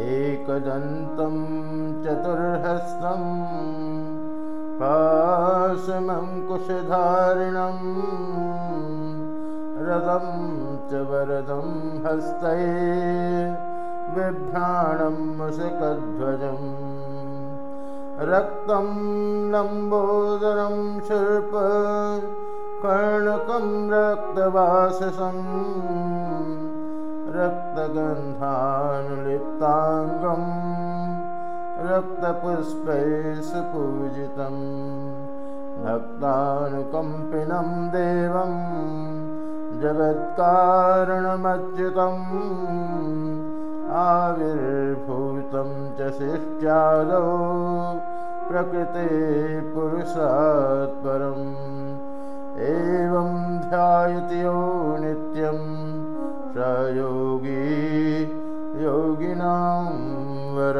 एकदन्तं चतुर्हस्तम् पाशमङ्कुशधारिणम् रदं च वरदं हस्तै बिभ्राणं मुषकध्वजम् रक्तं लम्बोदरं शिल्प कर्णकं रक्तवाससम् रक्तगन्धानुलिप्ताङ्गम् रक्तपुष्पैः सुपूजितं भक्तानुकम्पिनं देवं जगत्कारणमच्युतम् आविर्भूतं च शिष्ट्यादौ प्रकृते पुरुषात्परम्। एवं ध्यायति यो नित्यं योगी योगिनां वर।